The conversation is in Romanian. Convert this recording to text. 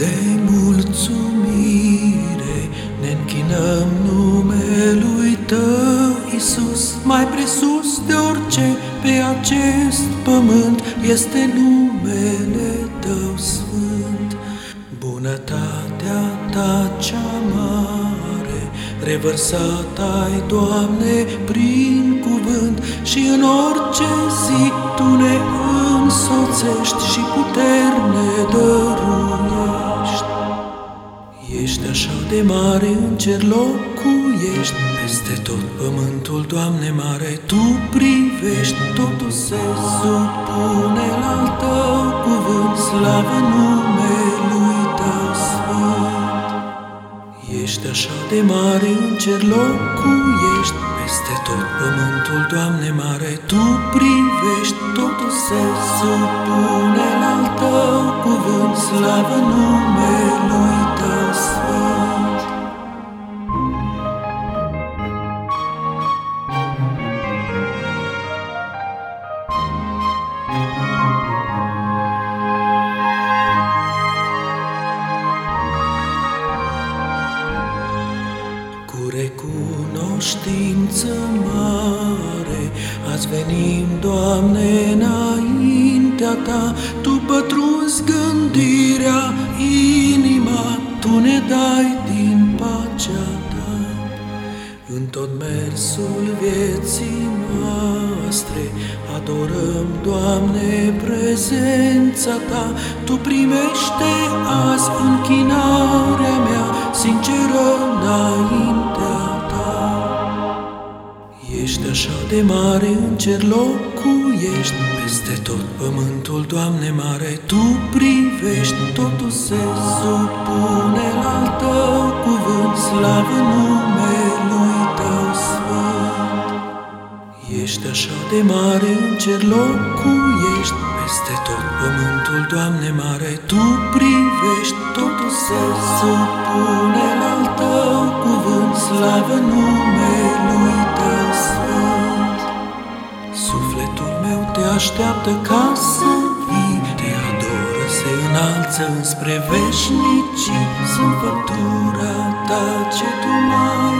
de mulțumire ne închinăm numelui Tău, Iisus, mai presus de orice pe acest pământ este numele Tău Sfânt. Bunătatea Ta cea mare, revărsat ai, Doamne, prin cuvânt și în orice zi Tu ne însoțești și puteri ne dăruiești. Mare în cer locuiești, peste tot pământul, Doamne mare, Tu privești, totul se supune la Tău cuvânt, slavă numelui Tău sfânt. Ești așa de mare în cer locuiești, peste tot pământul, Doamne mare, Tu privești, totul se supune recunoștință mare Azi venim, Doamne, înaintea Ta. Tu pătrunzi gândirea, inima Tu ne dai din pacea Ta. În tot mersul vieții noastre Adorăm, Doamne, prezența Ta. Tu primește azi închinarea mea Sinceră înaintea de mare în cer locuiești Peste tot pământul, Doamne mare Tu privești, totul se supune la Tău cuvânt Slavă numelui Tău sfânt. Ești așa de mare în cer locuiești Peste tot pământul, Doamne mare Tu privești, totul se supune la Tău cuvânt Slavă numelui Tău sfânt Sufletul meu te așteaptă ca să vii Te adoră, se înalță înspre veșnicii. Sunt făptura ta ce Tu m-ai